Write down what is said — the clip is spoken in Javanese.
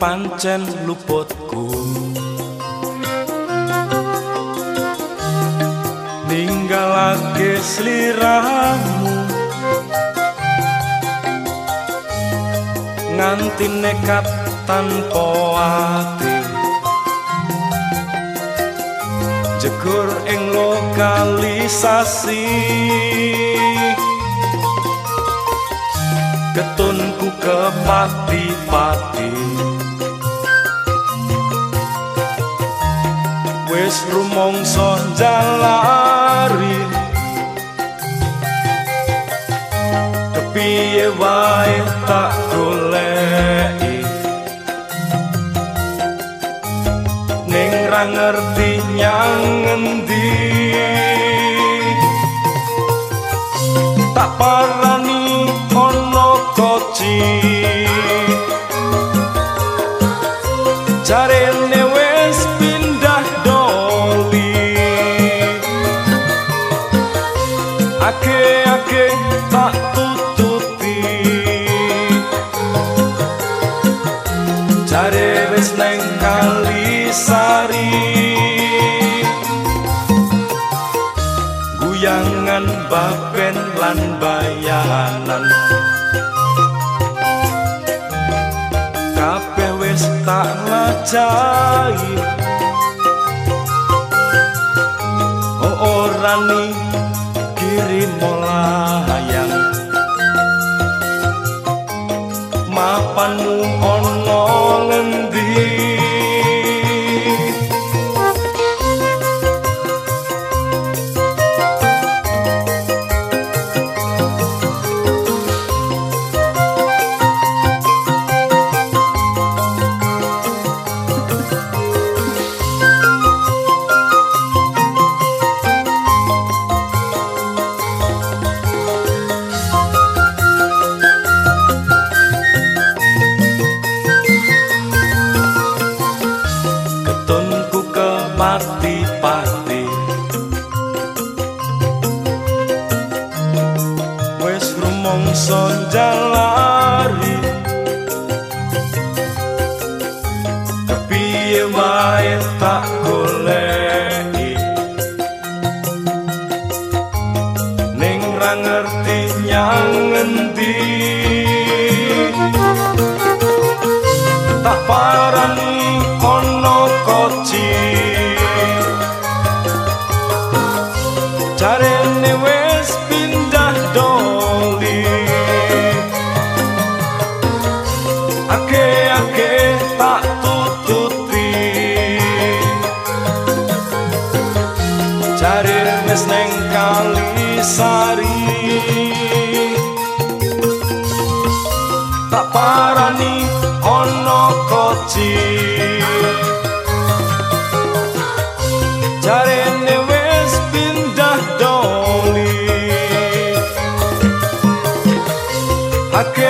pancen luputku. Ninggalake sliramu. Nganti nekat tanpa ati. Jegur ing lokalisasi. Ketunku kepati-pati wis rumangsa jalari kepiye wae tak goleki? Ning ra ngerti nyang ngendi? Tak parani sari. Guyangan baben lan bayanan. Kabeh wis tak lajahi oh ora ni kiri molayang mapanmu rumangsa jalari kepiye wae tak goleki? Ning ra ngerti nyang ngendi? Tak parani sari. Tak parani ono koci jarene wis pindah doli. Ake-ake